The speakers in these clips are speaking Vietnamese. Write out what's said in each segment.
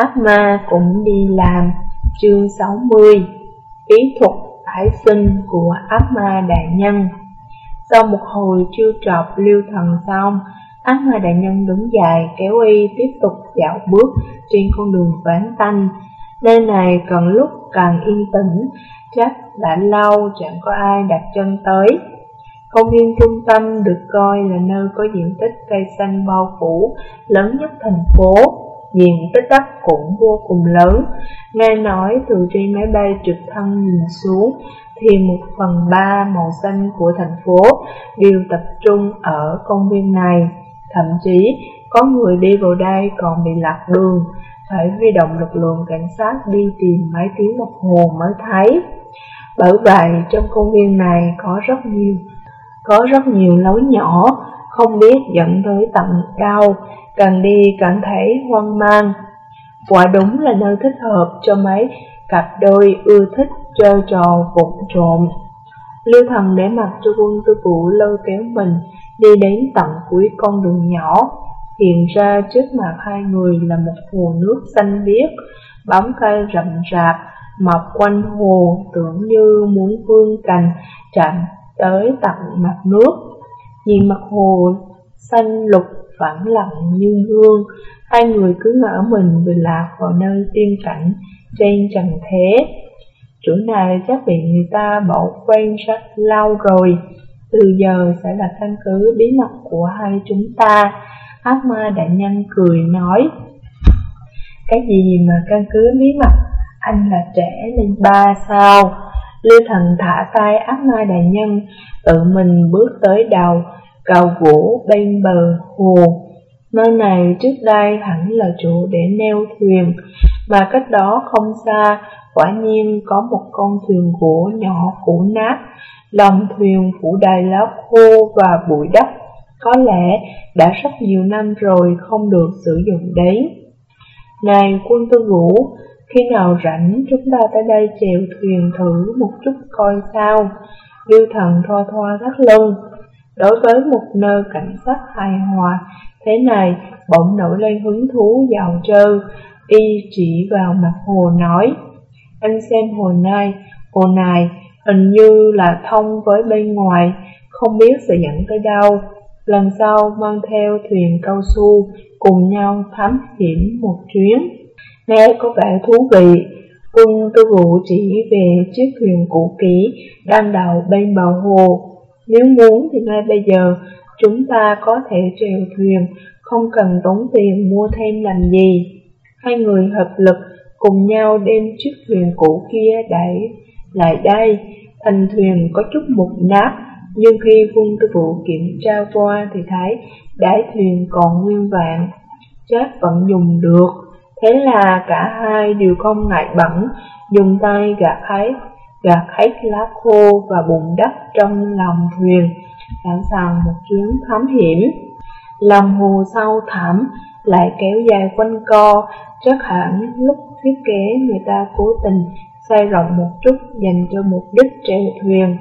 Ác ma cũng đi làm. Chương 60 Ý thuật tái sinh của ác ma đại nhân. Sau một hồi chiêu trọc lưu thần xong Ác ma đại nhân đứng dậy kéo y tiếp tục dạo bước trên con đường ván tanh. Nơi này cần lúc càng yên tĩnh, Chắc đã lâu chẳng có ai đặt chân tới. Công viên trung tâm được coi là nơi có diện tích cây xanh bao phủ, lớn nhất thành phố diện tích đất cũng vô cùng lớn. Nghe nói từ trên máy bay trực thăng nhìn xuống thì một phần ba màu xanh của thành phố đều tập trung ở công viên này. Thậm chí có người đi vào đây còn bị lạc đường, phải huy động lực lượng cảnh sát đi tìm mấy tiếng đồng hồ mới thấy. Bởi vậy trong công viên này có rất nhiều có rất nhiều lối nhỏ, không biết dẫn tới tận đâu, càng đi càng thấy hoang mang. Quả đúng là nơi thích hợp cho mấy cặp đôi ưa thích chơi trò vụng trộm. Lưu thần để mặc cho quân tư vũ lôi kéo mình đi đến tận cuối con đường nhỏ. Hiện ra trước mặt hai người là một hồ nước xanh biếc, bóng cây rậm rạp, mọc quanh hồ tưởng như muốn vương cành chạm tới tận mặt nước. Nhìn mặt hồ xanh lục phẳng lặng như gương, hai người cứ ngỡ mình vừa lạc vào nơi tiên cảnh trên trần thế. Chỗ này chắc bị người ta bỏ quen rất lâu rồi, từ giờ sẽ là căn cứ bí mật của hai chúng ta. Ác ma đại nhân cười nói, cái gì mà căn cứ bí mật, anh là trẻ lên ba sao? Lưu thần thả tay ác ma đại nhân, tự mình bước tới đầu, cầu gỗ bên bờ hồ. Nơi này trước đây hẳn là chỗ để neo thuyền, mà cách đó không xa, quả nhiên có một con thuyền gỗ nhỏ cũ nát, lòng thuyền phủ đầy lá khô và bụi đất. Có lẽ đã rất nhiều năm rồi không được sử dụng đấy. Này quân tư vũ, khi nào rảnh chúng ta tới đây chèo thuyền thử một chút coi sao. Lưu thần thoa thoa thắt lưng. Đối với một nơi cảnh sắc hài hòa thế này, bỗng nổi lên hứng thú giàu trơ. Y chỉ vào mặt hồ nói, anh xem hồ này, hồ này hình như là thông với bên ngoài, không biết sẽ dẫn tới đâu. Lần sau mang theo thuyền cao su cùng nhau thám hiểm một chuyến. Nghe có vẻ thú vị, quân tư vụ chỉ về chiếc thuyền cũ kỹ đang đậu bên bờ hồ. Nếu muốn thì ngay bây giờ chúng ta có thể trèo thuyền, không cần tốn tiền mua thêm làm gì. Hai người hợp lực cùng nhau đem chiếc thuyền cũ kia đẩy lại đây. Thành thuyền có chút mục nát, nhưng khi quân tư vụ kiểm tra qua thì thấy đáy thuyền còn nguyên vẹn, chắc vẫn dùng được. Thế là cả hai đều không ngại bẩn, dùng tay gạt ấy gạt hết lá khô và bùn đất trong lòng thuyền, sẵn sàng một chuyến thám hiểm. Lòng hồ sâu thẳm lại kéo dài quanh co, chắc hẳn lúc thiết kế người ta cố tình xoay rộng một chút dành cho mục đích trèo thuyền.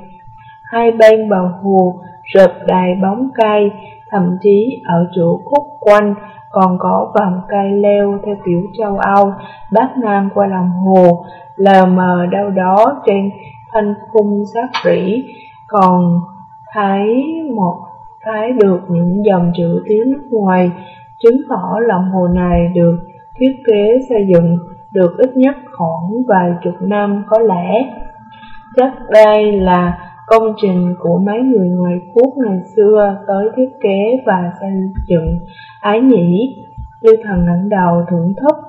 Hai bên bờ hồ rợp đầy bóng cây, thậm chí ở chỗ khúc quanh còn có vòng cây leo theo kiểu châu Âu bát ngang qua lòng hồ, lờ mờ đâu đó trên thanh khung sát rỉ, còn thấy một thấy được những dòng chữ tiếng nước ngoài, chứng tỏ lòng hồ này được thiết kế xây dựng được ít nhất khoảng vài chục năm có lẽ. Chắc đây là công trình của mấy người ngoài quốc ngày xưa tới thiết kế và xây dựng ái nhĩ. Lưu thần ngẩng đầu thưởng thức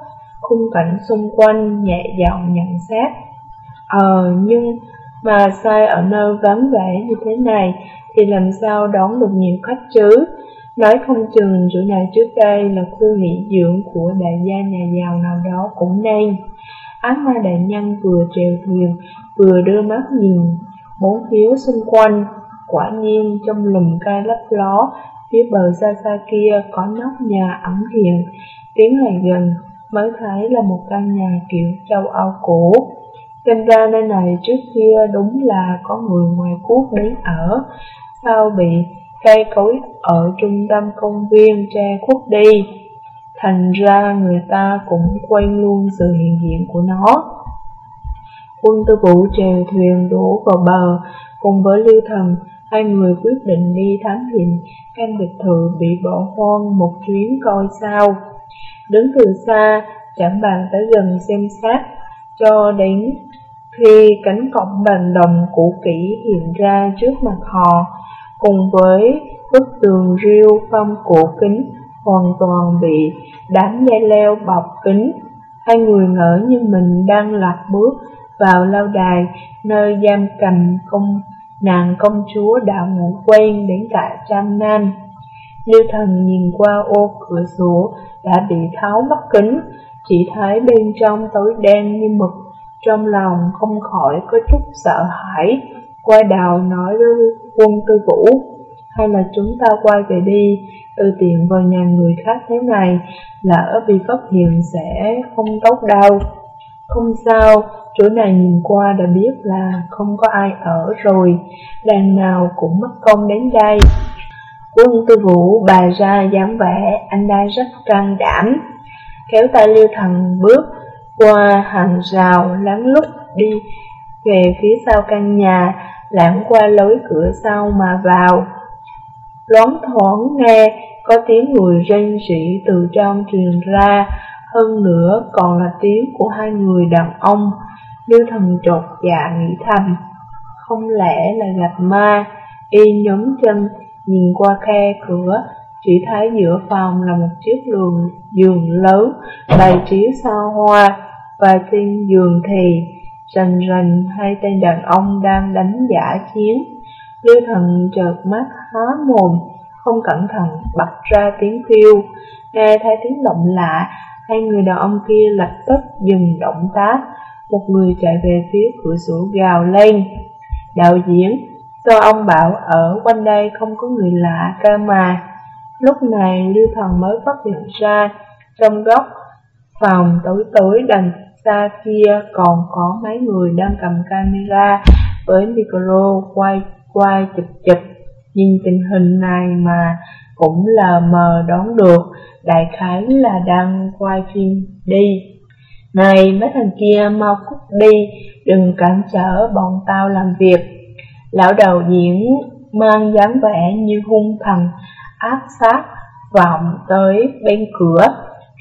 khung cảnh xung quanh nhẹ giọng nhận xét. Ờ, nhưng mà sai ở nơi vắng vẻ như thế này thì làm sao đón được nhiều khách chứ? Nói không chừng chỗ này trước đây là khu nghỉ dưỡng của đại gia nhà giàu nào đó cũng nên. Ác ma đại nhân vừa trèo thuyền, vừa đưa mắt nhìn bốn phía xung quanh. Quả nhiên trong lùm cây lấp ló, phía bờ xa xa kia có nóc nhà ẩn hiện. Tiến lại gần mới thấy là một căn nhà kiểu châu Âu cũ. Xem ra nơi này trước kia đúng là có người ngoài quốc đến ở, sao bị cây cối ở trung tâm công viên tre khuất đi. thành ra người ta cũng quên luôn sự hiện diện của nó. Quân tư vũ trèo thuyền đổ vào bờ, cùng với Lưu Thần, hai người quyết định đi thám hiểm căn biệt thự bị bỏ hoang một chuyến coi sao. Đứng từ xa, chẳng bàn tới gần xem xét, cho đến khi cánh cổng bằng đồng cũ kỹ hiện ra trước mặt họ, cùng với bức tường riêu phong cổ kính hoàn toàn bị đám dây leo bọc kính. Hai người ngỡ như mình đang lạc bước vào lâu đài nơi giam cầm công nàng công chúa đã ngủ quen đến cả trăm năm. Lưu thần nhìn qua ô cửa sổ đã bị tháo mắt kính, chỉ thấy bên trong tối đen như mực, trong lòng không khỏi có chút sợ hãi. Quay đầu nói với quân tư vũ, hay là chúng ta quay về đi, từ tiện vào nhà người khác thế này, lỡ bị phát hiện sẽ không tốt đâu. Không sao, chỗ này nhìn qua đã biết là không có ai ở rồi, đàn nào cũng mất công đến đây. Quân tư vũ bà ra dáng vẻ, anh ta rất can đảm, kéo tay liêu thần bước qua hàng rào lắng lúc đi về phía sau căn nhà, lãng qua lối cửa sau mà vào. Loáng thoáng nghe có tiếng người rên rỉ từ trong truyền ra, hơn nữa còn là tiếng của hai người đàn ông. Lưu thần trột dạ nghĩ thầm, không lẽ là gặp ma, y nhóm chân nhìn qua khe cửa, chỉ thấy giữa phòng là một chiếc giường giường lớn bày trí xa hoa và trên giường thì rành rành hai tên đàn ông đang đánh giả chiến. Lưu thần chợt mắt há mồm, không cẩn thận bật ra tiếng kêu, nghe thấy tiếng động lạ, hai người đàn ông kia lập tức dừng động tác, một người chạy về phía cửa sổ gào lên. Đạo diễn, do ông bảo ở quanh đây không có người lạ cơ mà. Lúc này Lưu Thần mới phát hiện ra, trong góc phòng tối tối đằng xa kia còn có mấy người đang cầm camera với micro quay quay chụp chụp. Nhìn tình hình này mà cũng là mờ đón được, đại khái là đang quay phim đi. Này mấy thằng kia mau cút đi, đừng cản trở bọn tao làm việc. Lão đầu diễn mang dáng vẻ như hung thần, áp sát, vọng tới bên cửa,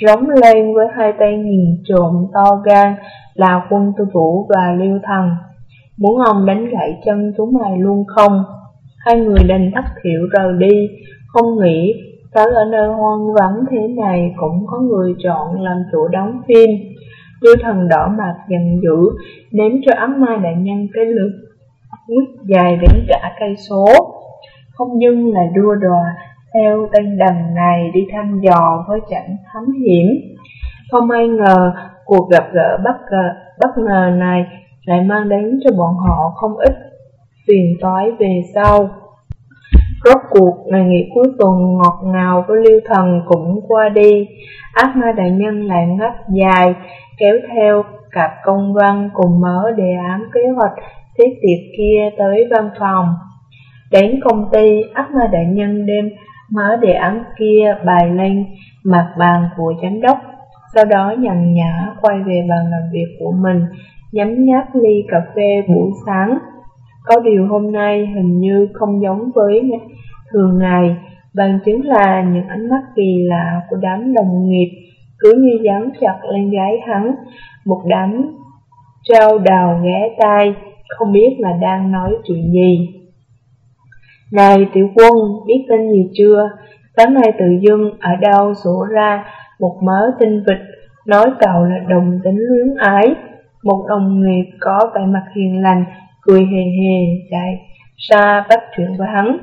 rống lên với hai tay nhìn trộm to gan là quân tư vũ và liêu thần. Muốn ông đánh gãy chân chúng mày luôn không? Hai người đành thất thiểu rời đi, không nghĩ tới ở nơi hoang vắng thế này cũng có người chọn làm chủ đóng phim. Lưu thần đỏ mặt giận dữ, ném cho ấm mai đại nhân cái lực bước dài đến cả cây số. Không nhưng là đua đòa theo tên đầm này đi thăm dò với chẳng thám hiểm. Không ai ngờ cuộc gặp gỡ bất ngờ, bất ngờ này lại mang đến cho bọn họ không ít phiền toái về sau. Rốt cuộc, ngày nghỉ cuối tuần ngọt ngào với Lưu Thần cũng qua đi, ác ma đại nhân lại ngắt dài, kéo theo cặp công văn cùng mở đề án kế hoạch thiết tiệc kia tới văn phòng. Đến công ty, ác ma đại nhân đem mở đề án kia bài lên mặt bàn của giám đốc, sau đó nhằn nhã quay về bàn làm việc của mình, nhắm nháp ly cà phê buổi sáng. Có điều hôm nay hình như không giống với thường ngày, bằng chứng là những ánh mắt kỳ lạ của đám đồng nghiệp cứ như dán chặt lên gái hắn, một đám trao đào ghé tai, không biết là đang nói chuyện gì. Này tiểu quân, biết tin gì chưa? Sáng nay tự dưng ở đâu sổ ra một mớ tinh vịt, nói cậu là đồng tính luyến ái. Một đồng nghiệp có vẻ mặt hiền lành, cười hề hề chạy xa bắt chuyện với hắn.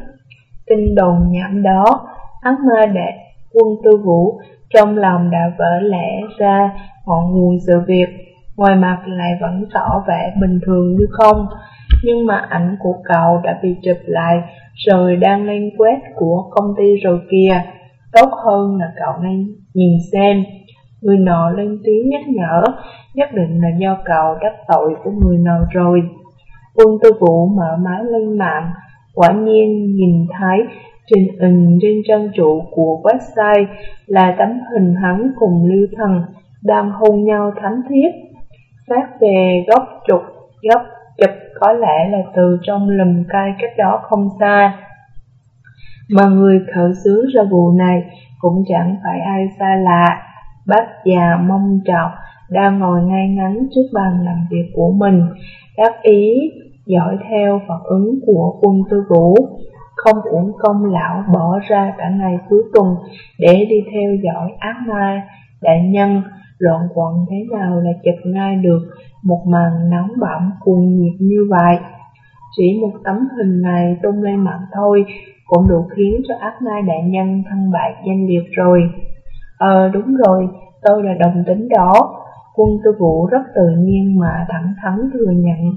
Tin đồn nhảm đó, hắn mơ đệ quân tư vũ trong lòng đã vỡ lẽ ra ngọn nguồn sự việc, ngoài mặt lại vẫn tỏ vẻ bình thường như không. Nhưng mà ảnh của cậu đã bị chụp lại rồi đang lên quét của công ty rồi kìa. Tốt hơn là cậu nên nhìn xem. Người nọ lên tiếng nhắc nhở, nhất định là do cậu đắc tội của người nào rồi. Quân tư vũ mở máy lên mạng, quả nhiên nhìn thấy Trình hình trên trang trụ của website là tấm hình hắn cùng Lưu Thần đang hôn nhau thánh thiết. Phát về góc trục, góc chụp có lẽ là từ trong lùm cây cách đó không xa. Mà người khởi xướng ra vụ này cũng chẳng phải ai xa lạ. Bác già mông trọc đang ngồi ngay ngắn trước bàn làm việc của mình, đáp ý dõi theo phản ứng của quân tư vũ, không uổng công lão bỏ ra cả ngày cuối tuần để đi theo dõi ác ma đại nhân, loạn quận thế nào là chụp ngay được một màn nóng bỏng cuồng nhiệt như vậy. Chỉ một tấm hình này tung lên mạng thôi cũng đủ khiến cho ác ma đại nhân thân bại danh liệt rồi. Ờ đúng rồi, tôi là đồng tính đó. Quân tư vũ rất tự nhiên mà thẳng thắn thừa nhận.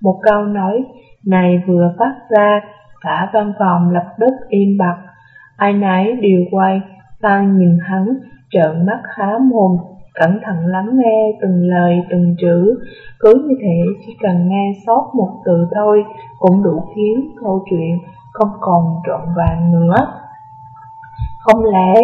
Một câu nói này vừa phát ra, cả văn phòng lập tức im bặt. Ai nấy đều quay sang nhìn hắn, trợn mắt há mồm, cẩn thận lắng nghe từng lời, từng chữ. Cứ như thế, chỉ cần nghe sót một từ thôi, cũng đủ khiến câu chuyện không còn trọn vẹn nữa. Không lẽ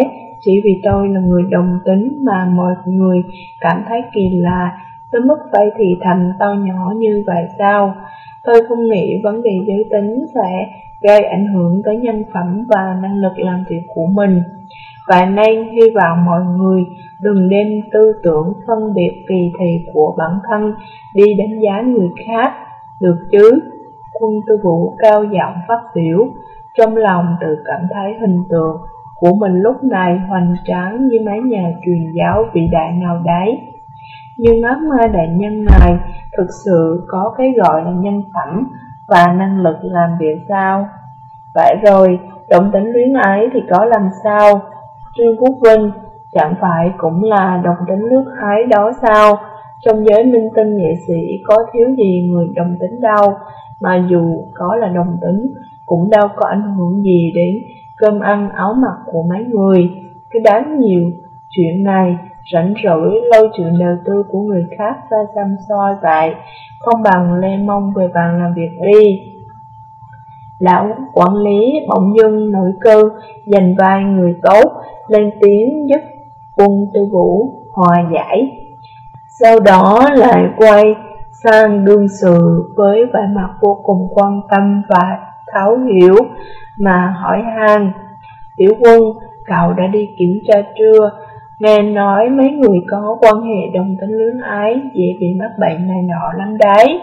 chỉ vì tôi là người đồng tính mà mọi người cảm thấy kỳ lạ, tới mức phải thì thầm to nhỏ như vậy sao? Tôi không nghĩ vấn đề giới tính sẽ gây ảnh hưởng tới nhân phẩm và năng lực làm việc của mình. Và nên hy vọng mọi người đừng đem tư tưởng phân biệt kỳ thị của bản thân đi đánh giá người khác, được chứ? Quân tư vũ cao giọng phát biểu, trong lòng tự cảm thấy hình tượng của mình lúc này hoành tráng như mái nhà truyền giáo vĩ đại nào đấy. Nhưng ác ma đại nhân này thực sự có cái gọi là nhân phẩm và năng lực làm việc sao? Vậy rồi, động tính luyến ái thì có làm sao? Trương Quốc Vinh chẳng phải cũng là đồng tính nước hái đó sao? Trong giới minh tinh nghệ sĩ có thiếu gì người đồng tính đâu, mà dù có là đồng tính cũng đâu có ảnh hưởng gì đến cơm ăn áo mặc của mấy người. Cái đáng nhiều chuyện này rảnh rỗi lâu chuyện đầu tư của người khác ra xăm soi vậy, không bằng lên mong về bàn làm việc đi. Lão quản lý bỗng dưng nổi cơ, giành vai người tốt, lên tiếng giúp quân tư vũ hòa giải. Sau đó lại quay sang đương sự với vẻ mặt vô cùng quan tâm và thấu hiểu mà hỏi han Tiểu quân, cậu đã đi kiểm tra chưa? Nghe nói mấy người có quan hệ đồng tính luyến ái dễ bị mắc bệnh này nọ lắm đấy.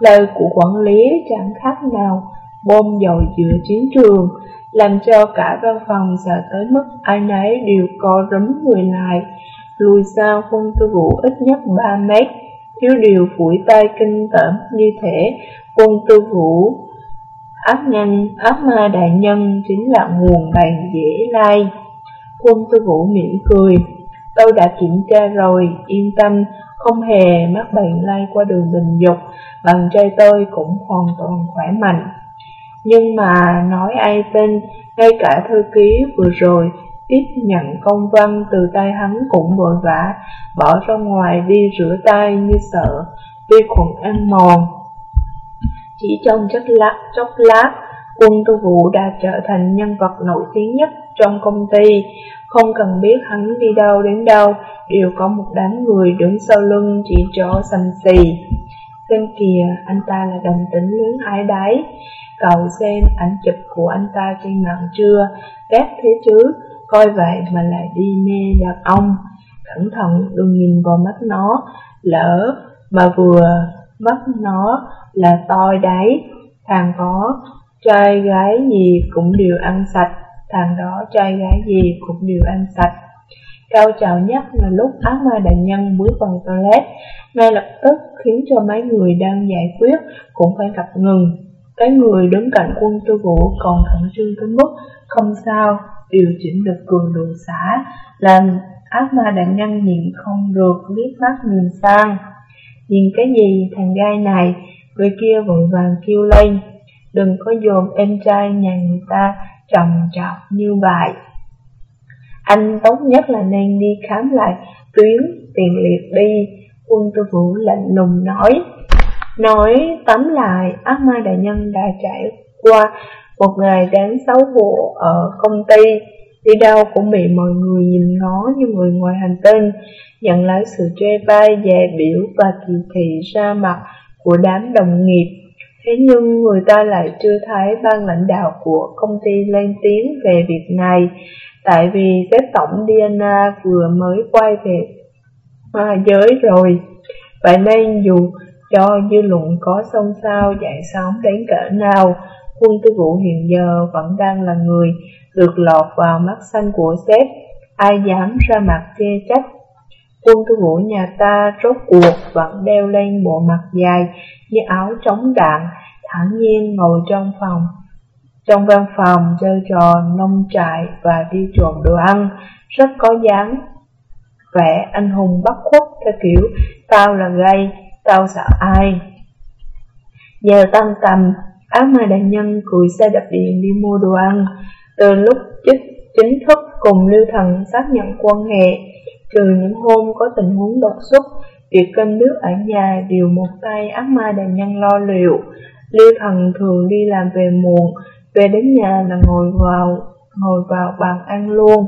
Lời của quản lý chẳng khác nào bom dầu giữa chiến trường, làm cho cả văn phòng sợ tới mức ai nấy đều co rúm người lại, lùi sau quân tư vũ ít nhất 3 mét, thiếu điều phủi tay kinh tởm như thể quân tư vũ ác nhân, ác ma đại nhân chính là nguồn bàn dễ lai. Quân tư vũ mỉm cười, tôi đã kiểm tra rồi, yên tâm, không hề mắc bệnh lây qua đường tình dục, bằng trai tôi cũng hoàn toàn khỏe mạnh. Nhưng mà nói ai tin, ngay cả thư ký vừa rồi tiếp nhận công văn từ tay hắn cũng vội vã, bỏ ra ngoài đi rửa tay như sợ, vi khuẩn ăn mòn. Chỉ trong chốc lát, chốc lát, quân Tư vũ đã trở thành nhân vật nổi tiếng nhất trong công ty. Không cần biết hắn đi đâu đến đâu, đều có một đám người đứng sau lưng chỉ cho sầm xì. Xem kìa, anh ta là đồng tính lớn ái đáy. Cậu xem ảnh chụp của anh ta trên mạng chưa? Ghét thế chứ, coi vậy mà lại đi mê đàn ông. Cẩn thận đừng nhìn vào mắt nó, lỡ mà vừa mắt nó là toi đấy, thằng có trai gái gì cũng đều ăn sạch, thằng đó trai gái gì cũng đều ăn sạch. Cao trào nhất là lúc ác ma đại nhân bước vào toilet, ngay lập tức khiến cho mấy người đang giải quyết cũng phải gặp ngừng. Cái người đứng cạnh quân tư vũ còn khẩn trương tới mức không sao điều chỉnh được cường độ xả, làm ác ma đại nhân nhịn không được liếc mắt nhìn sang. Nhìn cái gì thằng gai này, người kia vội vàng kêu lên, đừng có dồn em trai nhà người ta trầm trọng như vậy. Anh tốt nhất là nên đi khám lại tuyến tiền liệt đi, quân tư vũ lạnh lùng nói. Nói tóm lại, ác ma đại nhân đã trải qua Một ngày đáng xấu hổ ở công ty, đi đâu cũng bị mọi người nhìn ngó như người ngoài hành tinh, nhận lấy sự chê bai, dè biểu và kỳ thị ra mặt của đám đồng nghiệp. Thế nhưng người ta lại chưa thấy ban lãnh đạo của công ty lên tiếng về việc này, tại vì sếp tổng Diana vừa mới quay về ma giới rồi. Vậy nên dù cho dư luận có xôn xao dậy sóng đến cỡ nào, quân tư vụ hiện giờ vẫn đang là người được lọt vào mắt xanh của sếp, ai dám ra mặt chê trách. Quân tư vụ nhà ta rốt cuộc vẫn đeo lên bộ mặt dài như áo chống đạn, thẳng nhiên ngồi trong phòng. Trong văn phòng chơi trò nông trại và đi trộm đồ ăn, rất có dáng vẻ anh hùng bất khuất theo kiểu tao là gay, tao sợ ai. Giờ tăng tầm, áo mai đại nhân cười xe đạp điện đi mua đồ ăn. Từ lúc chức chính thức cùng Lưu Thần xác nhận quan hệ, trừ những hôm có tình huống đột xuất, việc cơm nước ở nhà đều một tay ác ma đại nhân lo liệu. Liêu Thần thường đi làm về muộn, về đến nhà là ngồi vào ngồi vào bàn ăn luôn.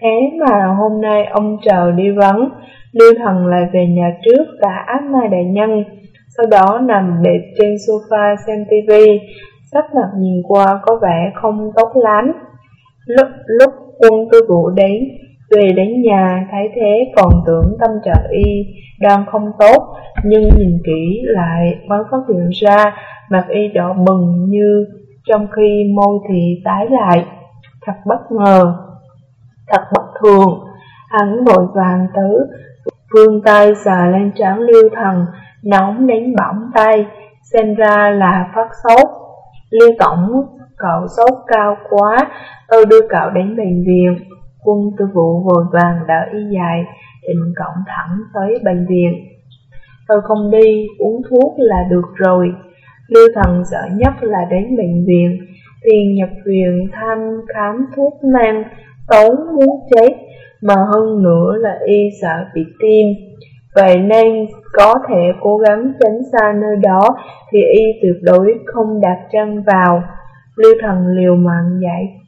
Thế mà hôm nay ông trời đi vắng, Liêu Thần lại về nhà trước cả ác ma đại nhân, sau đó nằm bệt trên sofa xem tivi, sắc mặt nhìn qua có vẻ không tốt lắm. Lúc, lúc quân tư vụ đến, về đến nhà thấy thế còn tưởng tâm trạng y đang không tốt, nhưng nhìn kỹ lại mới phát hiện ra mặt y đỏ bừng như trong khi môi thì tái lại. Thật bất ngờ, thật bất thường, hắn vội vàng tới, vươn tay xà lên trán lưu thần, nóng đến bỏng tay, xem ra là phát sốt. Lưu tổng, cậu sốt cao quá, tôi đưa cậu đến bệnh viện. Quân tư vụ vội vàng đỡ y dài, định cổng thẳng tới bệnh viện. Tôi không đi, uống thuốc là được rồi. Lưu thần sợ nhất là đến bệnh viện, tiền nhập viện thăm khám thuốc men, tốn muốn chết, mà hơn nữa là y sợ bị tim. Vậy nên có thể cố gắng tránh xa nơi đó thì y tuyệt đối không đặt chân vào. Lưu thần liều mạng giải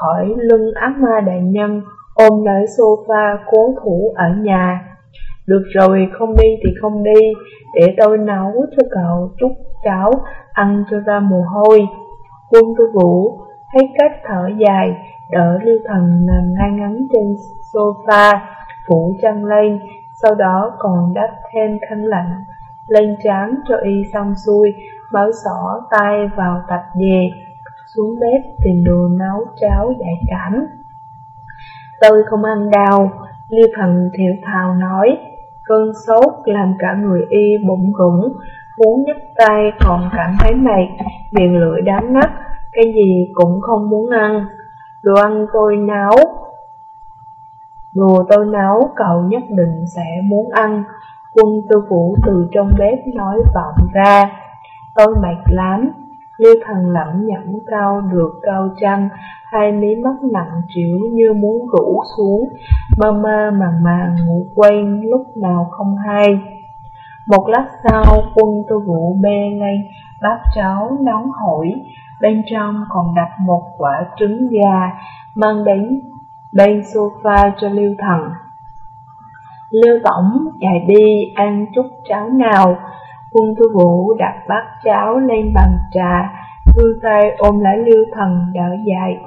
khỏi lưng ác ma đại nhân, ôm lấy sofa cố thủ ở nhà. Được rồi, không đi thì không đi, để tôi nấu cho cậu chút cháo, ăn cho ra mồ hôi. Quân tư vũ, thấy cách thở dài, đỡ lưu thần nằm ngay ngắn trên sofa, phủ chăn lên, sau đó còn đắp thêm khăn lạnh lên trán cho y xong xuôi, mới xỏ tay vào tạch dề, xuống bếp tìm đồ nấu cháo giải cảm. Tôi không ăn đau, Liêu Thần thiệu thào nói, cơn sốt làm cả người y bụng rủng, muốn nhấc tay còn cảm thấy mệt, miệng lưỡi đám ngắt, cái gì cũng không muốn ăn. Đồ ăn tôi nấu, đồ tôi nấu cậu nhất định sẽ muốn ăn. Quân tư vũ từ trong bếp nói vọng ra, tôi mệt lắm lưu thần lẩm nhẩm cao được cao trăm, hai mí mắt nặng trĩu như muốn rủ xuống, mơ mơ màng màng ngủ quên lúc nào không hay. Một lát sau, quân tư vũ bê lên bát cháo nóng hổi, bên trong còn đặt một quả trứng gà, mang đến bên sofa cho Lưu Thần. Lưu Tổng chạy đi ăn chút cháo nào, quân thư vũ đặt bát cháo lên bàn trà, thư tay ôm lấy Lưu Thần đỡ dậy,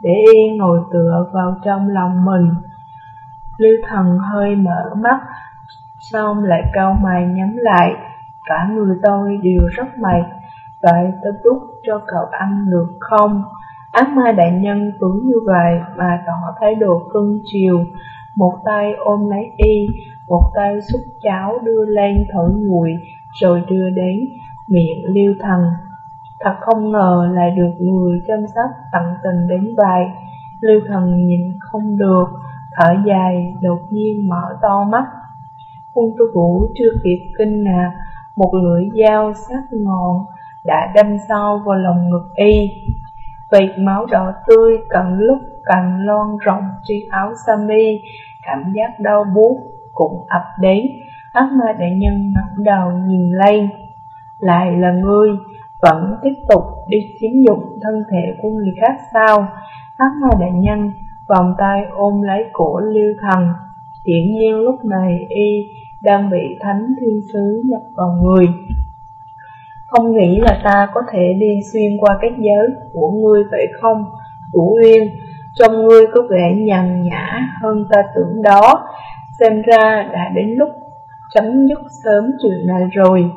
để yên ngồi tựa vào trong lòng mình. Lưu Thần hơi mở mắt, xong lại cau mày nhắm lại, cả người tôi đều rất mệt, vậy tôi đút cho cậu ăn được không? Ác ma đại nhân cứ như vậy mà tỏ thái độ cưng chiều, một tay ôm lấy y, một tay xúc cháo đưa lên thổi nguội, rồi đưa đến miệng liêu thần. Thật không ngờ lại được người chăm sóc tận tình đến vậy. Liêu thần nhìn không được, thở dài, đột nhiên mở to mắt. Quân tu vũ chưa kịp kinh ngạc, một lưỡi dao sắc ngọn đã đâm sâu vào lòng ngực y. Vệt máu đỏ tươi càng lúc càng lon rộng trên áo sơ mi, cảm giác đau buốt cũng ập đến. Ác ma đại nhân ngẩng đầu nhìn lên, lại là ngươi, vẫn tiếp tục đi chiếm dụng thân thể của người khác sao? Ác ma đại nhân vòng tay ôm lấy cổ lưu thần. Hiển nhiên lúc này y đang bị thánh thiên sứ nhập vào người. Không nghĩ là ta có thể đi xuyên qua các giới của ngươi vậy không? Vũ Uyên, trong ngươi có vẻ nhàn nhã hơn ta tưởng đó. Xem ra đã đến lúc chấm dứt sớm chuyện này rồi.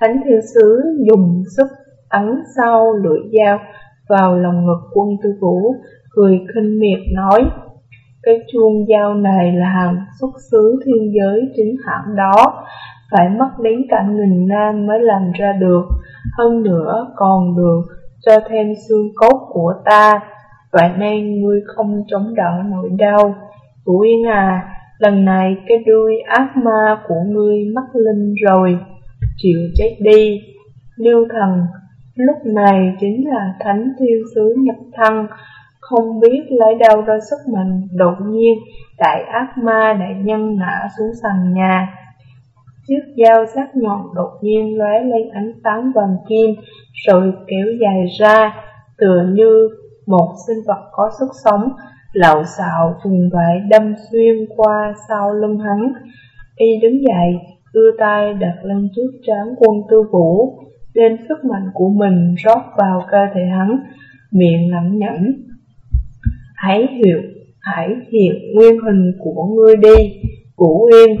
Thánh thiên sứ dùng sức ấn sau lưỡi dao vào lòng ngực quân tư vũ, cười khinh miệt nói, cái chuông dao này là hàng xuất xứ thiên giới chính hãng đó, phải mất đến cả nghìn năm mới làm ra được, hơn nữa còn được cho thêm xương cốt của ta, vậy nên ngươi không chống đỡ nỗi đau. Vũ Yên à, lần này cái đuôi ác ma của ngươi mất linh rồi, chịu chết đi. Lưu thần, lúc này chính là thánh thiêu sứ nhập thân, không biết lấy đâu ra sức mạnh, đột nhiên đại ác ma đại nhân ngã xuống sàn nhà. Chiếc dao sắc nhọn đột nhiên lóe lên ánh sáng vàng kim, rồi kéo dài ra, tựa như một sinh vật có sức sống, lậu xạo thùng vải đâm xuyên qua sau lưng hắn. Y đứng dậy, đưa tay đặt lên trước trán quân tư vũ, đem sức mạnh của mình rót vào cơ thể hắn, miệng lẩm nhẩm. Hãy hiểu, hãy hiện nguyên hình của ngươi đi, Vũ Uyên.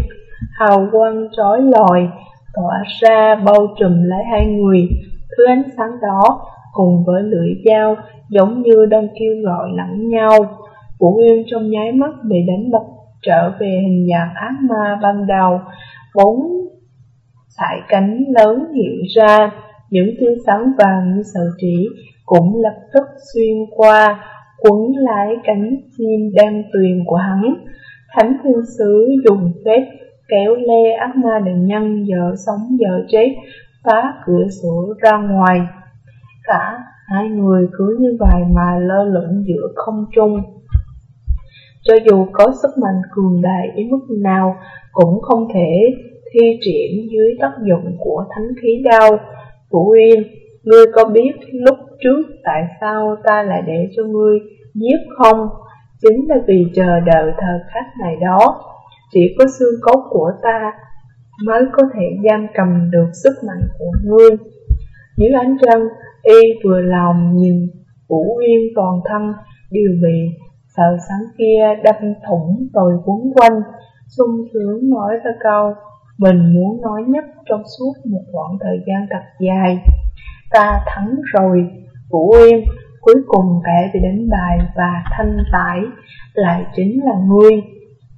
Hào quang trói lòi, tỏa ra bao trùm lấy hai người, thứ ánh sáng đó cùng với lưỡi dao giống như đang kêu gọi lẫn nhau. Uổng Yên trong nháy mắt bị đánh bật trở về hình dạng ác ma ban đầu, bốn sải cánh lớn hiện ra, những tia sáng vàng như sợi chỉ cũng lập tức xuyên qua quấn lấy cánh chim đang tuyền của hắn. Thánh thiên sứ dùng phép kéo lê ác ma đàn nhân giờ sống giờ chết, phá cửa sổ ra ngoài. Cả hai người cứ như vậy mà lơ lửng giữa không trung. Cho dù có sức mạnh cường đại đến mức nào, cũng không thể thi triển dưới tác dụng của thánh khí đao. Vũ Uyên, ngươi có biết lúc trước tại sao ta lại để cho ngươi giết không? Chính là vì chờ đợi thời khắc này đó. Chỉ có xương cốt của ta mới có thể giam cầm được sức mạnh của ngươi. Dưới ánh trăng, y vừa lòng nhìn Vũ Uyên toàn thân đều bị sợ sáng kia đâm thủng rồi quấn quanh, sung sướng nói ra câu mình muốn nói nhất trong suốt một khoảng thời gian thật dài. Ta thắng rồi, Vũ Uyên, cuối cùng kẻ bị đánh bài và thanh tải lại chính là ngươi.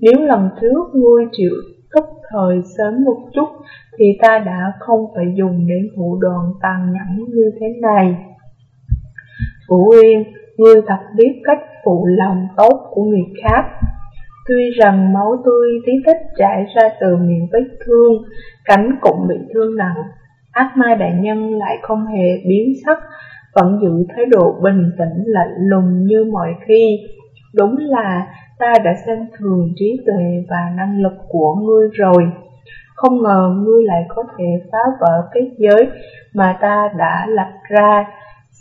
Nếu lần trước ngươi chịu thúc thời sớm một chút thì ta đã không phải dùng đến thủ đoạn tàn nhẫn như thế này. Vũ Uyên, ngươi thật biết cách phụ lòng tốt của người khác. Tuy rằng máu tươi tí tích chảy ra từ miệng vết thương, cánh cũng bị thương nặng, ác ma đại nhân lại không hề biến sắc, vẫn giữ thái độ bình tĩnh lạnh lùng như mọi khi. Đúng là ta đã xem thường trí tuệ và năng lực của ngươi rồi. Không ngờ ngươi lại có thể phá vỡ cái giới mà ta đã lập ra,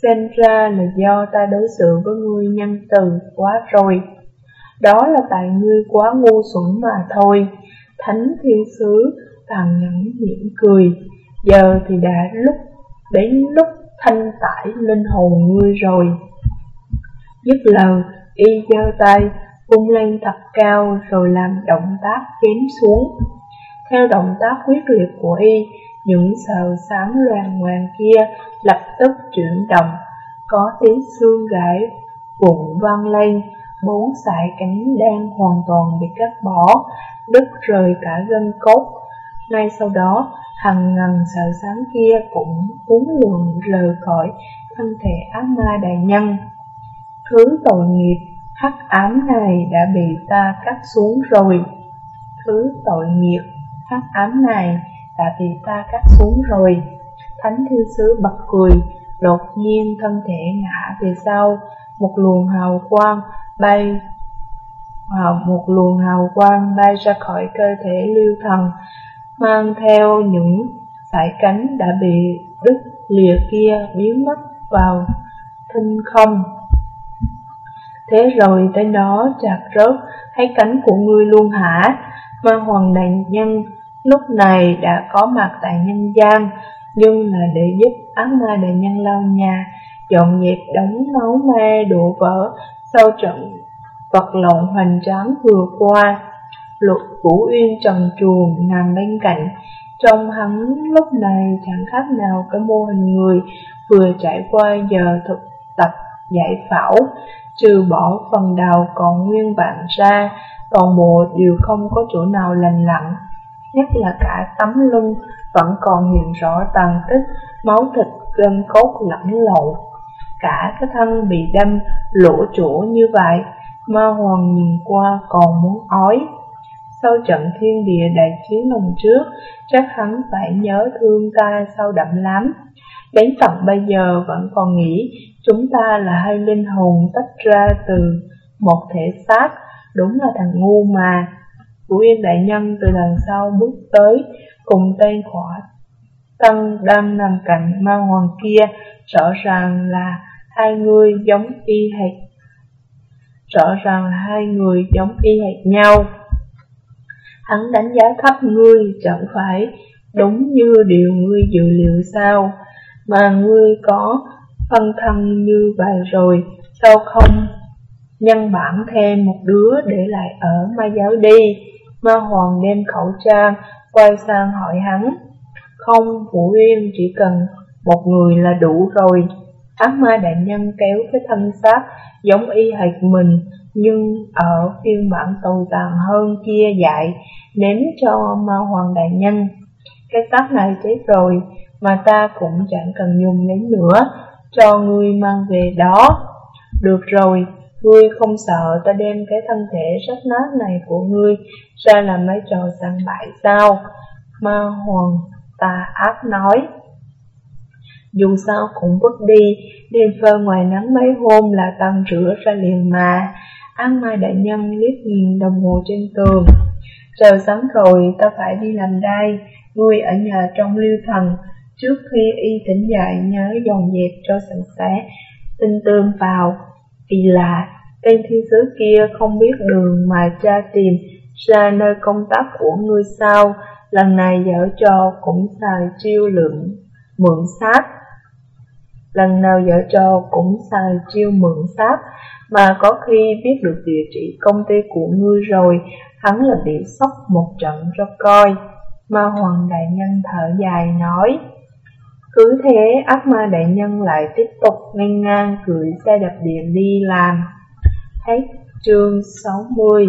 xem ra là do ta đối xử với ngươi nhân từ quá rồi. Đó là tại ngươi quá ngu xuẩn mà thôi. Thánh thiên sứ tàn nhẫn mỉm cười, giờ thì đã lúc đến lúc thanh tải linh hồn ngươi rồi. Dứt lời, y giơ tay, vung lên thật cao rồi làm động tác chém xuống. Theo động tác quyết liệt của y, những sờ sáng loàn ngoàn kia lập tức chuyển động, có tiếng xương gãy vụn vang lên, bốn sải cánh đang hoàn toàn bị cắt bỏ, đứt rời cả gân cốt. Ngay sau đó, hàng ngàn sợi sáng kia cũng cuốn luồn rời khỏi thân thể ác ma đại nhân. Thứ tội nghiệp hắc ám này đã bị ta cắt xuống rồi. Thứ tội nghiệp hắc ám này đã bị ta cắt xuống rồi. Thánh thư sứ bật cười, đột nhiên thân thể ngã về sau, một luồng hào quang bay à, một luồng hào quang bay ra khỏi cơ thể lưu thần, mang theo những sải cánh đã bị đứt lìa kia biến mất vào thinh không. Thế rồi tới đó chặt rớt, thấy cánh của ngươi luôn hả? Ma hoàng đại nhân lúc này đã có mặt tại nhân gian, nhưng là để giúp ác ma đại nhân lau nhà, dọn dẹp đống máu ma đổ vỡ sau trận vật lộn hoành tráng vừa qua. Lục Vũ Uyên trần truồng nằm bên cạnh, trong hắn lúc này chẳng khác nào cái mô hình người vừa trải qua giờ thực tập giải phẫu, trừ bỏ phần đầu còn nguyên vạn ra, toàn bộ đều không có chỗ nào lành lặn, nhất là cả tấm lưng vẫn còn hiện rõ tàn tích, máu thịt gân cốt lẫn lộn. Cả cái thân bị đâm lỗ chỗ như vậy, ma hoàng nhìn qua còn muốn ói. Sau trận thiên địa đại chiến lần trước, chắc hắn phải nhớ thương ta sâu đậm lắm. Đến tận bây giờ vẫn còn nghĩ chúng ta là hai linh hồn tách ra từ một thể xác, đúng là thằng ngu mà. Vũ Yên Đại Nhân từ đằng sau bước tới, cùng tên khỏa tân đang nằm cạnh ma hoàng kia, rõ ràng là hai người giống y hệt. Rõ ràng là hai người giống y hệt nhau. Hắn đánh giá thấp ngươi chẳng phải đúng như điều ngươi dự liệu sao, mà ngươi có phân thân như vậy rồi, sao không nhân bản thêm một đứa để lại ở ma giáo đi. Ma Hoàng đem khẩu trang, quay sang hỏi hắn. Không, Vũ Uyên chỉ cần một người là đủ rồi. Ác ma đại nhân kéo cái thân xác giống y hệt mình, nhưng ở phiên bản tồi tàn hơn kia dạy, ném cho ma hoàng đại nhân. Cái xác này chết rồi, mà ta cũng chẳng cần dùng đến nữa, cho ngươi mang về đó. Được rồi, Ngươi không sợ ta đem cái thân thể rách nát này của ngươi ra làm mấy trò săn bại sao? Ma hoàng ta ác nói. Dù sao cũng vứt đi, đêm phơi ngoài nắng mấy hôm là tăng rửa ra liền mà. An Mai Đại Nhân liếc nhìn đồng hồ trên tường. Trời sáng rồi, ta phải đi làm đây, ngươi ở nhà trong lưu thần. Trước khi y tỉnh dậy nhớ dọn dẹp cho sạch sẽ, tinh tương vào. Vì là tên thiên sứ kia không biết đường mà tra tìm ra nơi công tác của ngươi sao, lần này dở trò cũng xài chiêu lượng mượn sát. Lần nào dở trò cũng xài chiêu mượn sát, mà có khi biết được địa chỉ công ty của ngươi rồi, hắn là bị sốc một trận cho coi. Ma Hoàng Đại Nhân thở dài nói. Cứ thế ác ma đại nhân lại tiếp tục ngang ngang gửi xe đạp điện đi làm. Hết chương 60